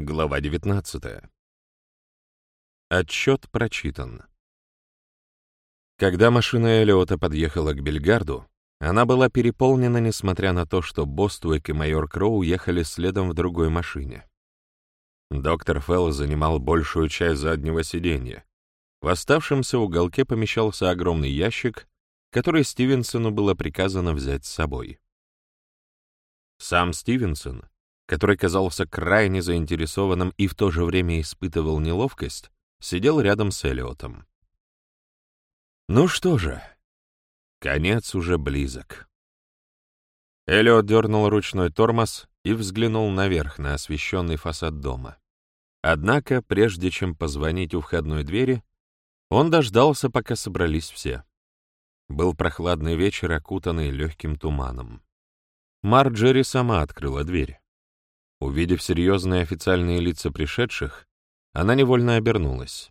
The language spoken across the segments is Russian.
Глава 19. Отчет прочитан. Когда машина Элиота подъехала к Бельгарду, она была переполнена, несмотря на то, что Боствик и майор Кроу ехали следом в другой машине. Доктор Фелл занимал большую часть заднего сиденья. В оставшемся уголке помещался огромный ящик, который Стивенсону было приказано взять с собой. Сам Стивенсон, который казался крайне заинтересованным и в то же время испытывал неловкость, сидел рядом с Элиотом. Ну что же, конец уже близок. Элиот дернул ручной тормоз и взглянул наверх на освещенный фасад дома. Однако, прежде чем позвонить у входной двери, он дождался, пока собрались все. Был прохладный вечер, окутанный легким туманом. Марджери сама открыла дверь. Увидев серьезные официальные лица пришедших, она невольно обернулась.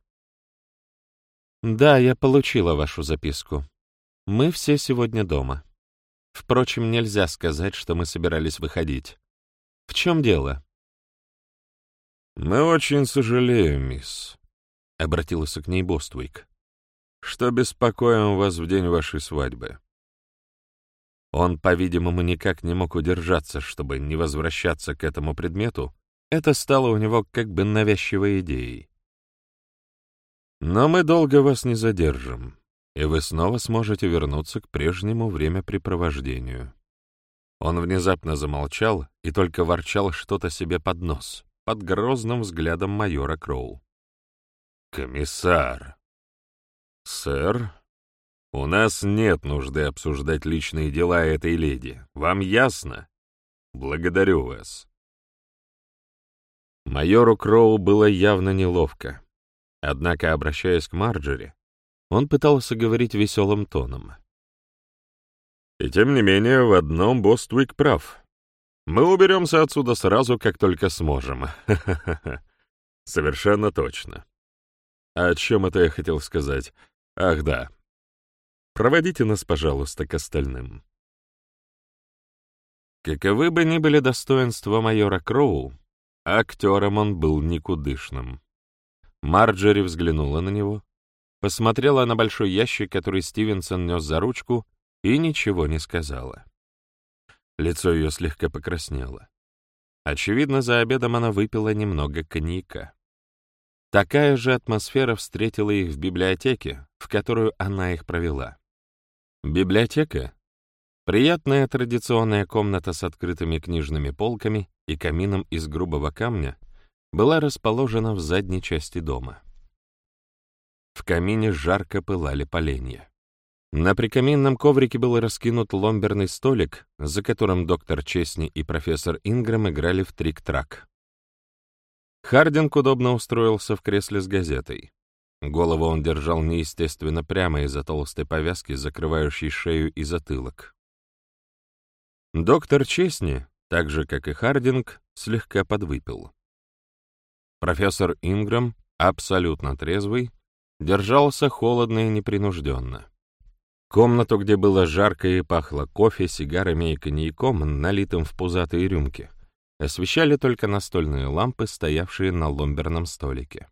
«Да, я получила вашу записку. Мы все сегодня дома. Впрочем, нельзя сказать, что мы собирались выходить. В чем дело?» «Мы очень сожалеем, мисс», — обратился к ней Боствик, «что беспокоим вас в день вашей свадьбы. Он, по-видимому, никак не мог удержаться, чтобы не возвращаться к этому предмету, это стало у него как бы навязчивой идеей. Но мы долго вас не задержим, и вы снова сможете вернуться к прежнему времяпрепровождению. Он внезапно замолчал и только ворчал что-то себе под нос, под грозным взглядом майора Кроу. «Комиссар!» «Сэр?» У нас нет нужды обсуждать личные дела этой леди. Вам ясно? Благодарю вас. Майору Кроу было явно неловко. Однако, обращаясь к Марджери, он пытался говорить веселым тоном. И тем не менее, в одном Боствик прав. Мы уберемся отсюда сразу, как только сможем. Совершенно точно. А о чем это я хотел сказать? Ах да, Проводите нас, пожалуйста, к остальным. Каковы бы ни были достоинства майора Кроу, актером он был никудышным. Марджери взглянула на него, посмотрела на большой ящик, который Стивенсон нес за ручку, и ничего не сказала. Лицо ее слегка покраснело. Очевидно, за обедом она выпила немного коньяка. Такая же атмосфера встретила их в библиотеке, в которую она их провела. Библиотека — приятная традиционная комната с открытыми книжными полками и камином из грубого камня — была расположена в задней части дома. В камине жарко пылали поленья. На прикаминном коврике был раскинут ломберный столик, за которым доктор Чесни и профессор Ингрэм играли в трик-трак. Хардинг удобно устроился в кресле с газетой. Голову он держал неестественно прямо из-за толстой повязки, закрывающей шею и затылок. Доктор Чесни, так же, как и Хардинг, слегка подвыпил. Профессор Инграм, абсолютно трезвый, держался холодно и непринужденно. Комнату, где было жарко и пахло кофе, сигарами и коньяком, налитым в пузатые рюмки, освещали только настольные лампы, стоявшие на ломберном столике.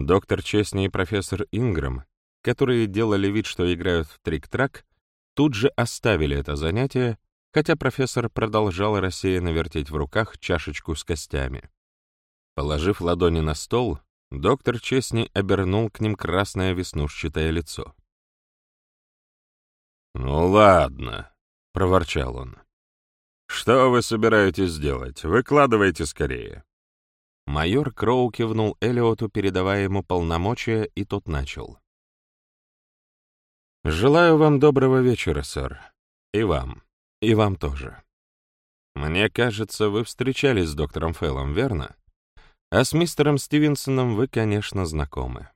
Доктор Честни и профессор Инграм, которые делали вид, что играют в трик-трак, тут же оставили это занятие, хотя профессор продолжал рассеянно вертеть в руках чашечку с костями. Положив ладони на стол, доктор Честни обернул к ним красное веснушчатое лицо. «Ну ладно», — проворчал он. «Что вы собираетесь делать? Выкладывайте скорее». Майор Кроу кивнул Элиоту, передавая ему полномочия, и тот начал. «Желаю вам доброго вечера, сэр. И вам. И вам тоже. Мне кажется, вы встречались с доктором Фэллом, верно? А с мистером Стивенсоном вы, конечно, знакомы».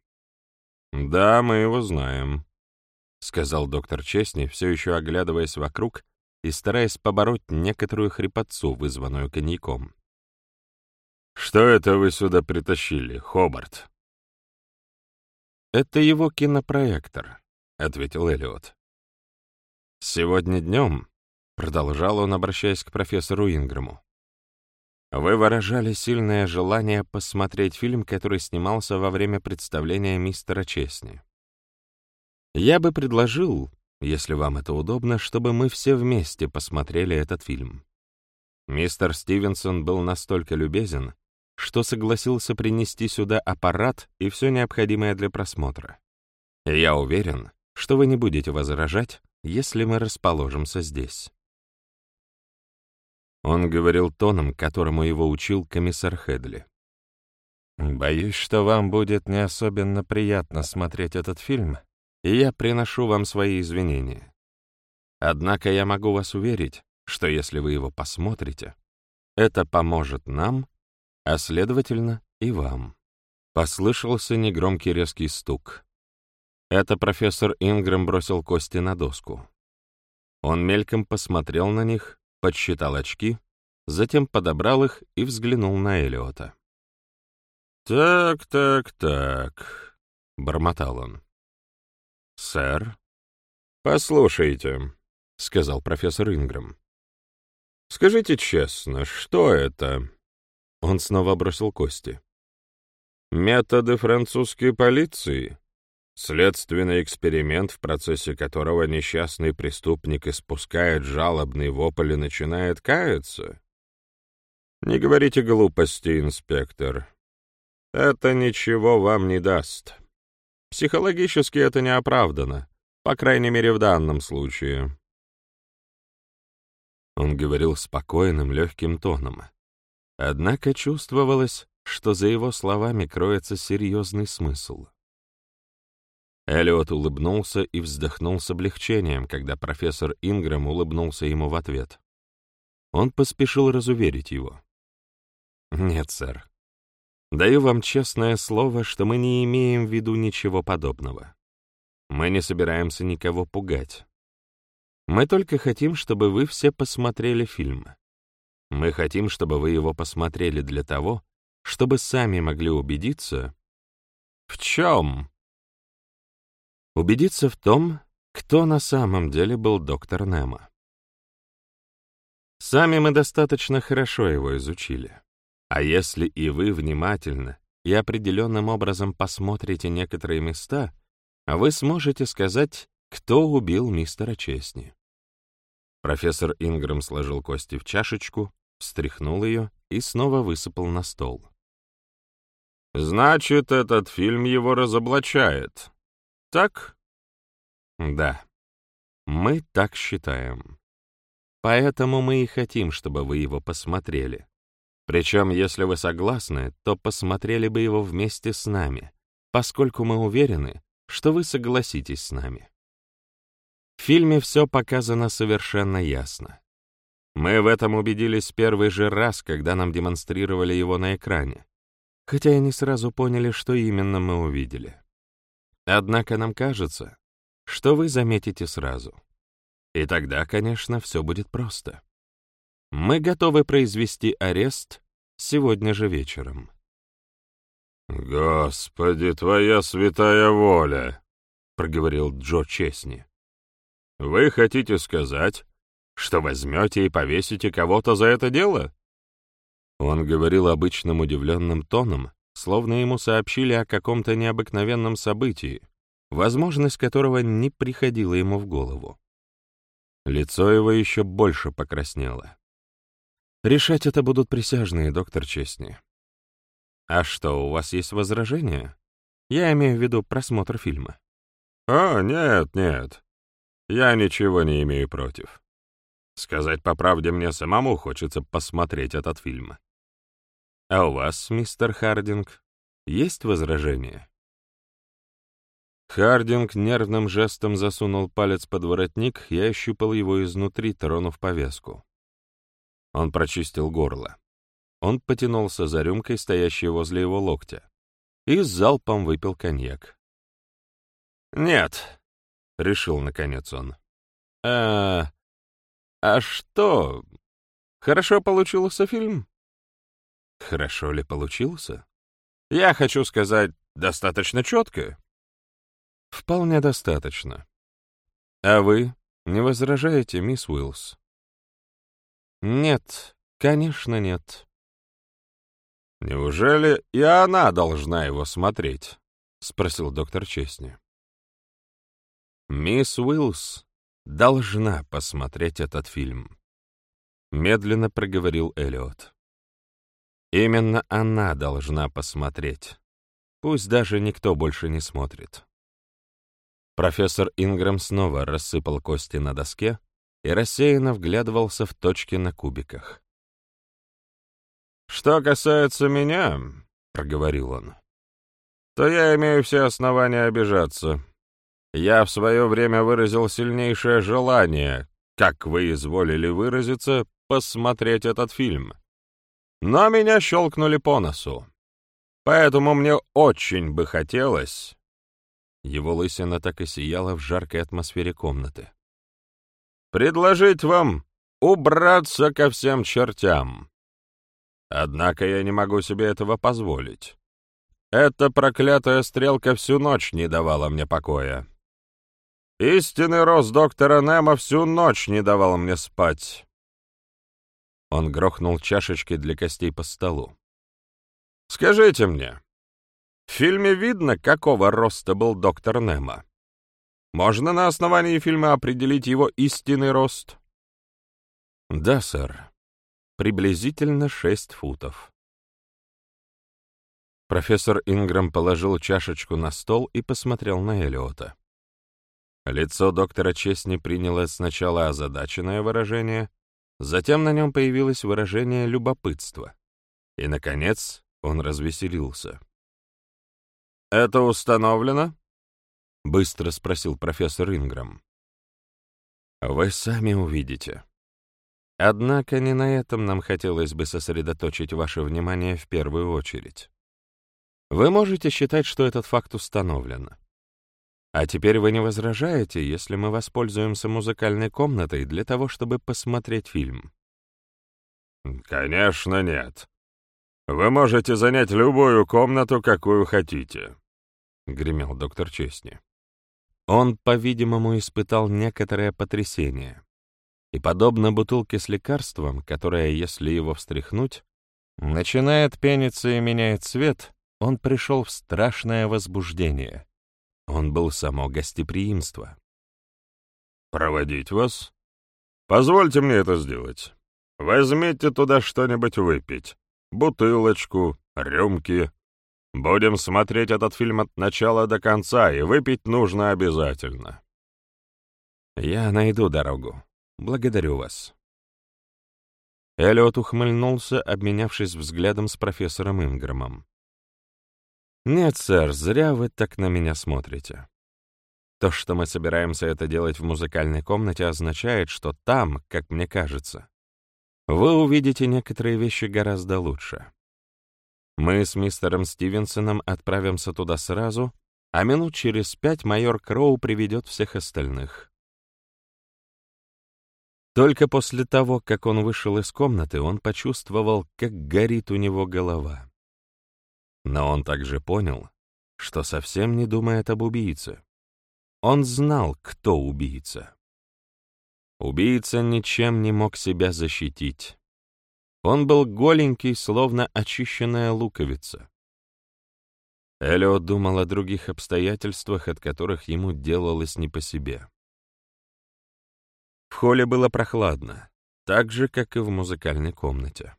«Да, мы его знаем», — сказал доктор Честни, все еще оглядываясь вокруг и стараясь побороть некоторую хрипотцу, вызванную коньяком. «Что это вы сюда притащили, Хобарт?» «Это его кинопроектор», — ответил Эллиот. «Сегодня днем», — продолжал он, обращаясь к профессору Инграму, Вы выражали сильное желание посмотреть фильм, который снимался во время представления мистера Чесни. Я бы предложил, если вам это удобно, чтобы мы все вместе посмотрели этот фильм. Мистер Стивенсон был настолько любезен, что согласился принести сюда аппарат и все необходимое для просмотра. Я уверен, что вы не будете возражать, если мы расположимся здесь. Он говорил тоном, которому его учил комиссар Хедли. «Боюсь, что вам будет не особенно приятно смотреть этот фильм, и я приношу вам свои извинения. Однако я могу вас уверить, что если вы его посмотрите, это поможет нам, а следовательно и вам». Послышался негромкий резкий стук. Это профессор Ингрэм бросил кости на доску. Он мельком посмотрел на них, подсчитал очки, затем подобрал их и взглянул на Элиота. «Так, так, так», — бормотал он. «Сэр?» «Послушайте», — сказал профессор Ингрэм. «Скажите честно, что это?» Он снова бросил кости. «Методы французской полиции?» Следственный эксперимент, в процессе которого несчастный преступник испускает жалобный вопль и начинает каяться? Не говорите глупости, инспектор. Это ничего вам не даст. Психологически это не оправдано, по крайней мере, в данном случае. Он говорил спокойным, легким тоном. Однако чувствовалось, что за его словами кроется серьезный смысл. Эллиот улыбнулся и вздохнул с облегчением, когда профессор Ингрэм улыбнулся ему в ответ. Он поспешил разуверить его. «Нет, сэр. Даю вам честное слово, что мы не имеем в виду ничего подобного. Мы не собираемся никого пугать. Мы только хотим, чтобы вы все посмотрели фильм. Мы хотим, чтобы вы его посмотрели для того, чтобы сами могли убедиться... В чем? убедиться в том, кто на самом деле был доктор Немо. Сами мы достаточно хорошо его изучили. А если и вы внимательно и определенным образом посмотрите некоторые места, вы сможете сказать, кто убил мистера Честни. Профессор Ингрэм сложил кости в чашечку, встряхнул ее и снова высыпал на стол. «Значит, этот фильм его разоблачает», так? Да. Мы так считаем. Поэтому мы и хотим, чтобы вы его посмотрели. Причем, если вы согласны, то посмотрели бы его вместе с нами, поскольку мы уверены, что вы согласитесь с нами. В фильме все показано совершенно ясно. Мы в этом убедились первый же раз, когда нам демонстрировали его на экране, хотя и не сразу поняли, что именно мы увидели. Однако нам кажется, что вы заметите сразу. И тогда, конечно, все будет просто. Мы готовы произвести арест сегодня же вечером. «Господи, твоя святая воля!» — проговорил Джо Чесни. «Вы хотите сказать, что возьмете и повесите кого-то за это дело?» Он говорил обычным удивленным тоном, словно ему сообщили о каком-то необыкновенном событии, возможность которого не приходила ему в голову. Лицо его еще больше покраснело. Решать это будут присяжные, доктор Честни. А что, у вас есть возражения? Я имею в виду просмотр фильма. А, нет, нет. Я ничего не имею против. Сказать по правде, мне самому хочется посмотреть этот фильм. А у вас, мистер Хардинг, есть возражения? Хардинг нервным жестом засунул палец под воротник и ощупал его изнутри, тронув повязку. Он прочистил горло. Он потянулся за рюмкой, стоящей возле его локтя, и с залпом выпил коньяк. «Нет», — решил наконец он. «А... а что? Хорошо получился фильм?» Хорошо ли получился? Я хочу сказать, достаточно четко. Вполне достаточно. А вы не возражаете, мисс Уиллс? Нет, конечно, нет. «Неужели и она должна его смотреть?» — спросил доктор Честни. «Мисс Уиллс должна посмотреть этот фильм», — медленно проговорил Эллиот. «Именно она должна посмотреть. Пусть даже никто больше не смотрит». Профессор Ингрэм снова рассыпал кости на доске и рассеянно вглядывался в точки на кубиках. «Что касается меня», — проговорил он, — «то я имею все основания обижаться. Я в свое время выразил сильнейшее желание, как вы изволили выразиться, посмотреть этот фильм. Но меня щелкнули по носу. Поэтому мне очень бы хотелось...» Его лысина так и сияла в жаркой атмосфере комнаты. «Предложить вам убраться ко всем чертям. Однако я не могу себе этого позволить. Эта проклятая стрелка всю ночь не давала мне покоя. Истинный рост доктора Немо всю ночь не давал мне спать. Он грохнул чашечкой для костей по столу. «Скажите мне, в фильме видно, какого роста был доктор Немо? Можно на основании фильма определить его истинный рост?» «Да, сэр. Приблизительно шесть футов». Профессор Инграм положил чашечку на стол и посмотрел на Элиота. Лицо доктора Честни приняло сначала озадаченное выражение, затем на нем появилось выражение любопытства, и, наконец, он развеселился. «Это установлено?» — быстро спросил профессор Инграм. «Вы сами увидите. Однако не на этом нам хотелось бы сосредоточить ваше внимание в первую очередь. Вы можете считать, что этот факт установлен. А теперь вы не возражаете, если мы воспользуемся музыкальной комнатой для того, чтобы посмотреть фильм? Конечно, нет. Вы можете занять любую комнату, какую хотите, — гремел доктор Честни. Он, по-видимому, испытал некоторое потрясение. И, подобно бутылке с лекарством, которая, если его встряхнуть, начинает пениться и меняет цвет, он пришел в страшное возбуждение. Он был само гостеприимство. «Проводить вас? Позвольте мне это сделать. Возьмите туда что-нибудь выпить. Бутылочку, рюмки. Будем смотреть этот фильм от начала до конца, и выпить нужно обязательно». «Я найду дорогу. Благодарю вас». Эллиот ухмыльнулся, обменявшись взглядом с профессором Инграмом. «Нет, сэр, зря вы так на меня смотрите. То, что мы собираемся это делать в музыкальной комнате, означает, что там, как мне кажется, вы увидите некоторые вещи гораздо лучше. Мы с мистером Стивенсоном отправимся туда сразу, а минут через пять майор Кроу приведет всех остальных. Только после того, как он вышел из комнаты, он почувствовал, как горит у него голова. Но он также понял, что совсем не думает об убийце. Он знал, кто убийца. Убийца ничем не мог себя защитить. Он был голенький, словно очищенная луковица. Элиот думал о других обстоятельствах, от которых ему делалось не по себе. В холле было прохладно, так же, как и в музыкальной комнате.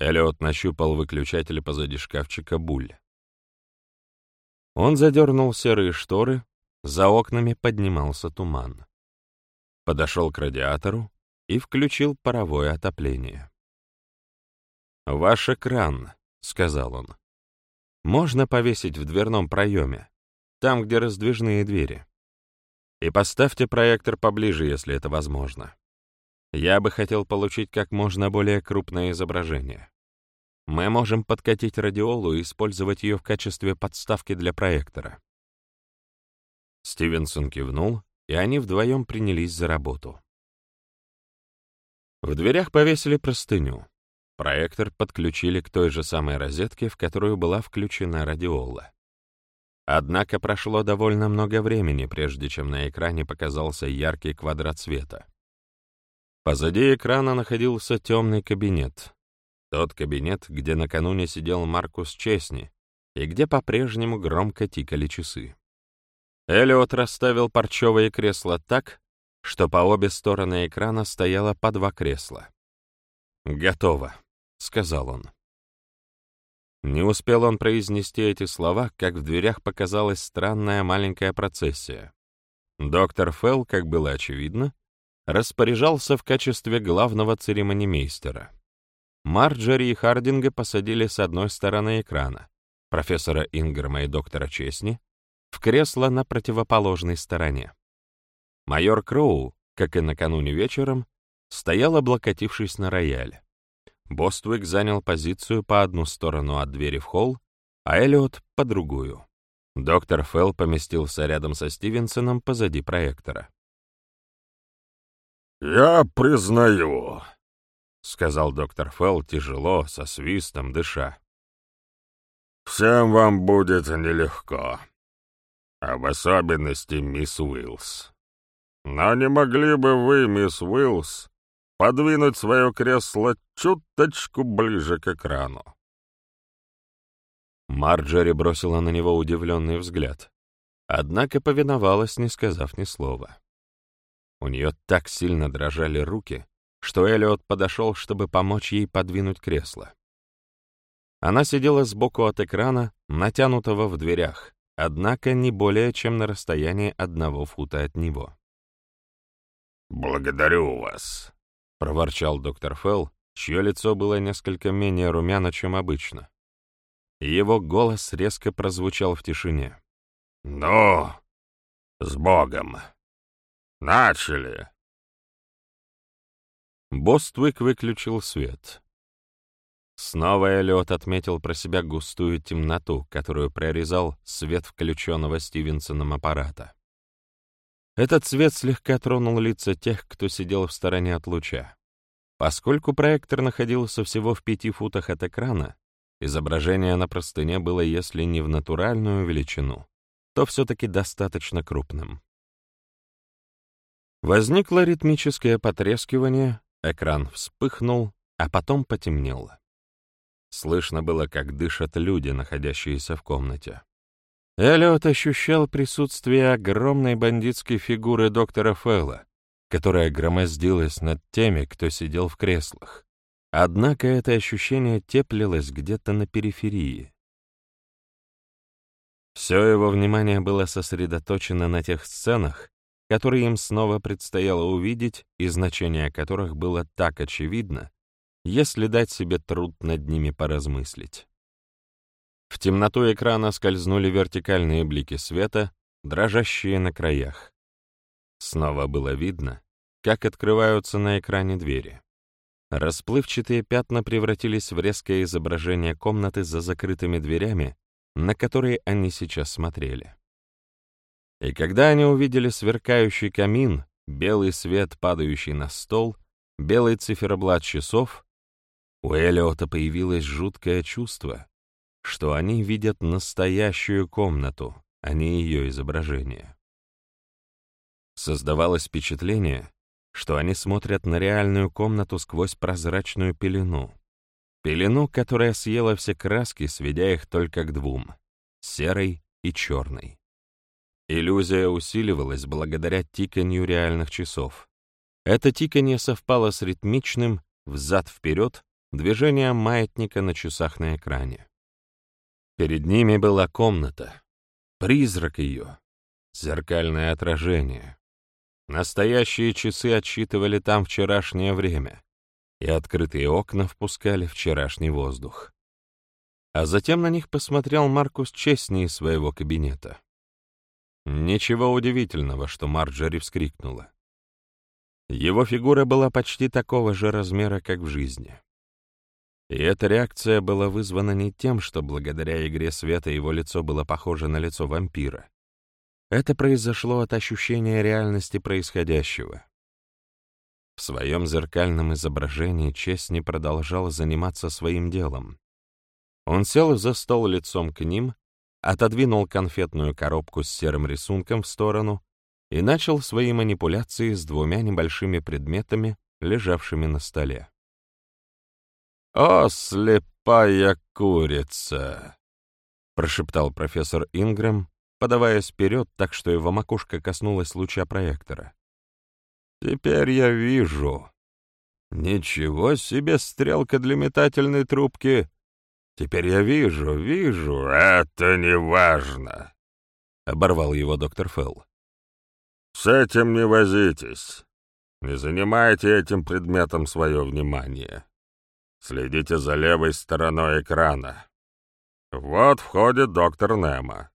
Эллиот нащупал выключатель позади шкафчика буль. Он задернул серые шторы, за окнами поднимался туман. Подошел к радиатору и включил паровое отопление. «Ваш экран», — сказал он, — «можно повесить в дверном проеме, там, где раздвижные двери. И поставьте проектор поближе, если это возможно. Я бы хотел получить как можно более крупное изображение. Мы можем подкатить радиолу и использовать ее в качестве подставки для проектора. Стивенсон кивнул, и они вдвоем принялись за работу. В дверях повесили простыню. Проектор подключили к той же самой розетке, в которую была включена радиола. Однако прошло довольно много времени, прежде чем на экране показался яркий квадрат света. Позади экрана находился темный кабинет. Тот кабинет, где накануне сидел Маркус Чесни, и где по-прежнему громко тикали часы. Элиот расставил парчевые кресла так, что по обе стороны экрана стояло по два кресла. «Готово», — сказал он. Не успел он произнести эти слова, как в дверях показалась странная маленькая процессия. Доктор Фелл, как было очевидно, распоряжался в качестве главного церемонимейстера. Марджери и Хардинга посадили с одной стороны экрана, профессора Ингрэма и доктора Чесни в кресло на противоположной стороне. Майор Кроу, как и накануне вечером, стоял, облокотившись на рояль. Боствик занял позицию по одну сторону от двери в холл, а Эллиот — по другую. Доктор Фелл поместился рядом со Стивенсоном позади проектора. «Я признаю», — сказал доктор Фелл тяжело, со свистом дыша. «Всем вам будет нелегко, а в особенности мисс Уиллс. Но не могли бы вы, мисс Уиллс, подвинуть свое кресло чуточку ближе к экрану?» Марджери бросила на него удивленный взгляд, однако повиновалась, не сказав ни слова. У нее так сильно дрожали руки, что Эллиот подошел, чтобы помочь ей подвинуть кресло. Она сидела сбоку от экрана, натянутого в дверях, однако не более чем на расстоянии одного фута от него. «Благодарю вас», — проворчал доктор Фелл, чье лицо было несколько менее румяно, чем обычно. его голос резко прозвучал в тишине. «Ну, с Богом!» Начали!» Боствик выключил свет. Снова Эллиот отметил про себя густую темноту, которую прорезал свет включенного Стивенсоном аппарата. Этот свет слегка тронул лица тех, кто сидел в стороне от луча. Поскольку проектор находился всего в пяти футах от экрана, изображение на простыне было, если не в натуральную величину, то все-таки достаточно крупным. Возникло ритмическое потрескивание, экран вспыхнул, а потом потемнел. Слышно было, как дышат люди, находящиеся в комнате. Эллиот ощущал присутствие огромной бандитской фигуры доктора Фэлла, которая громоздилась над теми, кто сидел в креслах. Однако это ощущение теплилось где-то на периферии. Все его внимание было сосредоточено на тех сценах, которые им снова предстояло увидеть и значение которых было так очевидно, если дать себе труд над ними поразмыслить. В темноту экрана скользнули вертикальные блики света, дрожащие на краях. Снова было видно, как открываются на экране двери. Расплывчатые пятна превратились в резкое изображение комнаты за закрытыми дверями, на которые они сейчас смотрели. И когда они увидели сверкающий камин, белый свет, падающий на стол, белый циферблат часов, у Элиота появилось жуткое чувство, что они видят настоящую комнату, а не ее изображение. Создавалось впечатление, что они смотрят на реальную комнату сквозь прозрачную пелену. Пелену, которая съела все краски, сведя их только к двум — серой и черной. Иллюзия усиливалась благодаря тиканью реальных часов. Это тиканье совпало с ритмичным, взад-вперед, движением маятника на часах на экране. Перед ними была комната, призрак ее, зеркальное отражение. Настоящие часы отсчитывали там вчерашнее время, и открытые окна впускали вчерашний воздух. А затем на них посмотрел Маркус Честни из своего кабинета. Ничего удивительного, что Марджери вскрикнула. Его фигура была почти такого же размера, как в жизни. И эта реакция была вызвана не тем, что благодаря игре света его лицо было похоже на лицо вампира. Это произошло от ощущения реальности происходящего. В своем зеркальном изображении Честь не продолжал заниматься своим делом. Он сел за стол лицом к ним отодвинул конфетную коробку с серым рисунком в сторону и начал свои манипуляции с двумя небольшими предметами, лежавшими на столе. «О, слепая курица!» — прошептал профессор Ингрэм, подаваясь вперед так, что его макушка коснулась луча проектора. «Теперь я вижу. Ничего себе стрелка для метательной трубки. Теперь я вижу, вижу. Это не важно!» — оборвал его доктор Фелл. «С этим не возитесь. Не занимайте этим предметом свое внимание. Следите за левой стороной экрана. Вот входит доктор Немо.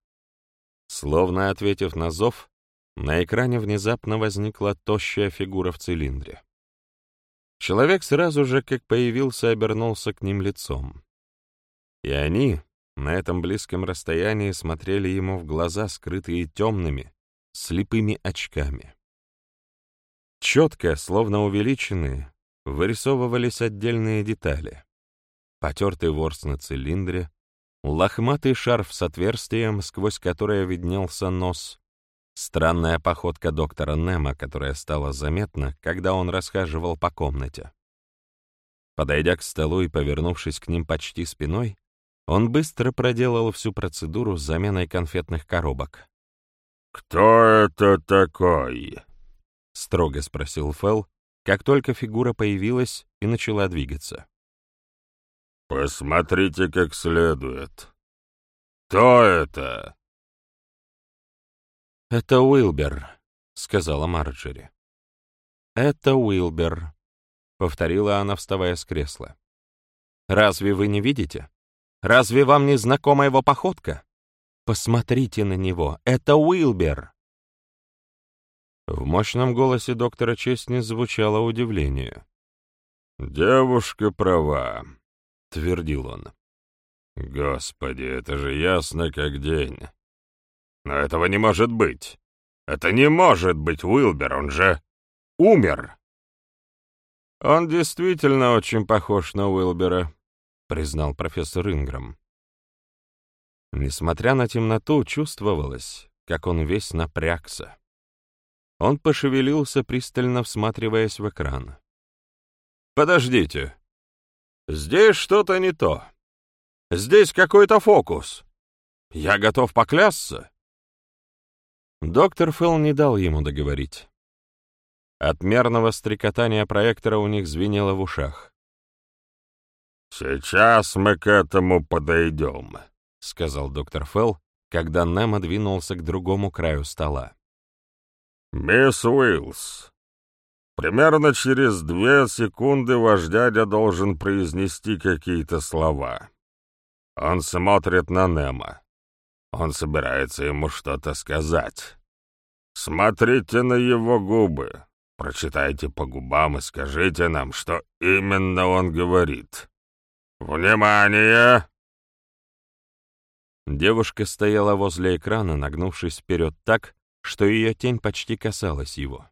Словно ответив на зов, на экране внезапно возникла тощая фигура в цилиндре. Человек сразу же, как появился, обернулся к ним лицом. И они на этом близком расстоянии смотрели ему в глаза, скрытые темными, слепыми очками. Четко, словно увеличенные, вырисовывались отдельные детали. Потертый ворс на цилиндре, лохматый шарф с отверстием, сквозь которое виднелся нос, странная походка доктора Немо, которая стала заметна, когда он расхаживал по комнате. Подойдя к столу и повернувшись к ним почти спиной, он быстро проделал всю процедуру с заменой конфетных коробок. «Кто это такой?» — строго спросил Фелл, как только фигура появилась и начала двигаться. «Посмотрите как следует. Кто это?» «Это Уилбер», — сказала Марджери. «Это Уилбер», — повторила она, вставая с кресла. «Разве вы не видите? Разве вам не знакома его походка? Посмотрите на него, это Уилбер!» В мощном голосе доктора Честни звучало удивление. «Девушка права», — твердил он. «Господи, это же ясно как день. Но этого не может быть. Это не может быть Уилбер, он же умер!» «Он действительно очень похож на Уилбера», — признал профессор Инграм. Несмотря на темноту, чувствовалось, как он весь напрягся. Он пошевелился, пристально всматриваясь в экран. «Подождите. Здесь что-то не то. Здесь какой-то фокус. Я готов поклясться». Доктор Фелл не дал ему договорить. От мерного стрекотания проектора у них звенело в ушах. «Сейчас мы к этому подойдем», — сказал доктор Фелл, когда Немо двинулся к другому краю стола. «Мисс Уиллс, примерно через две секунды ваш дядя должен произнести какие-то слова. Он смотрит на Немо. Он собирается ему что-то сказать. Смотрите на его губы, прочитайте по губам и скажите нам, что именно он говорит. Внимание!» Девушка стояла возле экрана, нагнувшись вперед так, что ее тень почти касалась его.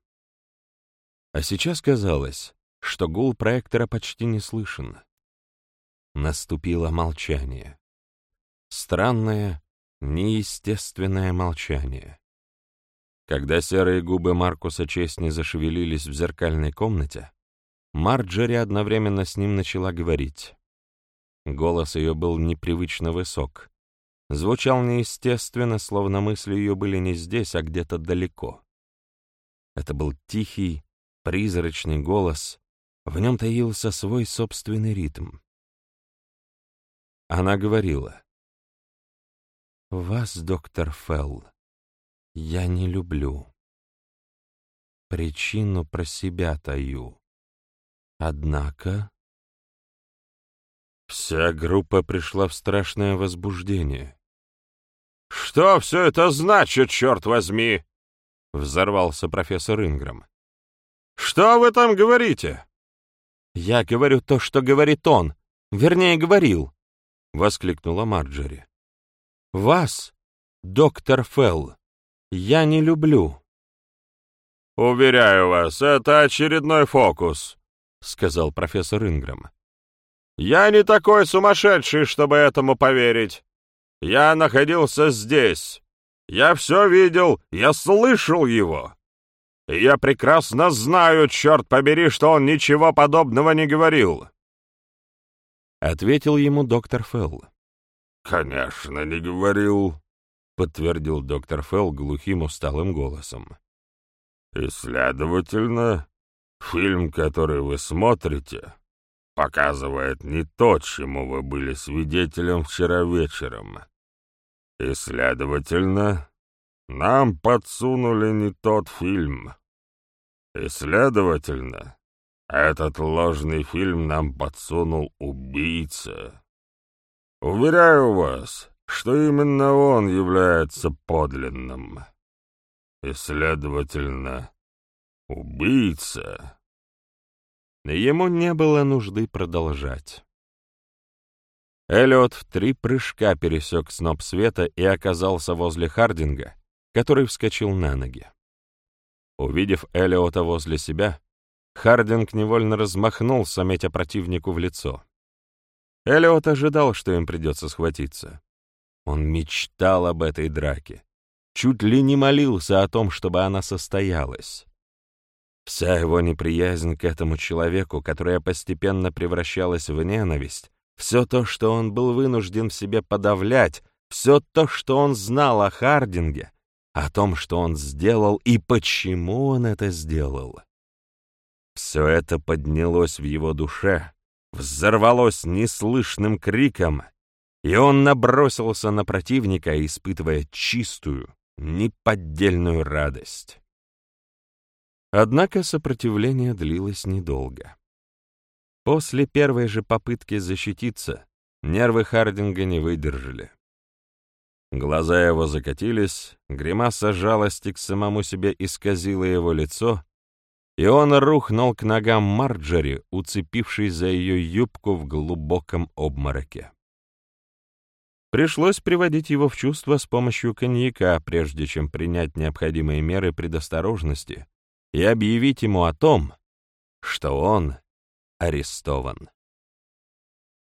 А сейчас казалось, что гул проектора почти не слышен. Наступило молчание. Странное, неестественное молчание. Когда серые губы Маркуса Честни зашевелились в зеркальной комнате, Марджери одновременно с ним начала говорить. Голос ее был непривычно высок, звучал неестественно, словно мысли ее были не здесь, а где-то далеко. Это был тихий, призрачный голос, в нем таился свой собственный ритм. Она говорила, «Вас, доктор Фелл, я не люблю. Причину про себя таю. Однако...» Вся группа пришла в страшное возбуждение. «Что все это значит, черт возьми?» — взорвался профессор Инграм. «Что вы там говорите?» «Я говорю то, что говорит он, вернее, говорил», — воскликнула Марджери. «Вас, доктор Фелл, я не люблю». «Уверяю вас, это очередной фокус», — сказал профессор Инграм. «Я не такой сумасшедший, чтобы этому поверить. Я находился здесь. Я все видел, я слышал его. И я прекрасно знаю, черт побери, что он ничего подобного не говорил. ответил ему доктор Фелл. «Конечно, не говорил», — подтвердил доктор Фелл глухим усталым голосом. «И, следовательно, фильм, который вы смотрите, показывает не то, чему вы были свидетелем вчера вечером. И, следовательно, нам подсунули не тот фильм. И, следовательно, этот ложный фильм нам подсунул убийца. Уверяю вас, что именно он является подлинным. И, следовательно, убийца. Ему не было нужды продолжать. Эллиот в три прыжка пересек сноп света и оказался возле Хардинга, который вскочил на ноги. Увидев Эллиота возле себя, Хардинг невольно размахнулся, метя противнику в лицо. Эллиот ожидал, что им придется схватиться. Он мечтал об этой драке, чуть ли не молился о том, чтобы она состоялась. Вся его неприязнь к этому человеку, которая постепенно превращалась в ненависть, все то, что он был вынужден в себе подавлять, все то, что он знал о Хардинге, о том, что он сделал и почему он это сделал. Все это поднялось в его душе, взорвалось неслышным криком, и он набросился на противника, испытывая чистую, неподдельную радость. Однако сопротивление длилось недолго. После первой же попытки защититься нервы Хардинга не выдержали. Глаза его закатились, гримаса жалости к самому себе исказила его лицо, и он рухнул к ногам Марджери, уцепившись за ее юбку в глубоком обмороке. Пришлось приводить его в чувство с помощью коньяка, прежде чем принять необходимые меры предосторожности и объявить ему о том, что он арестован.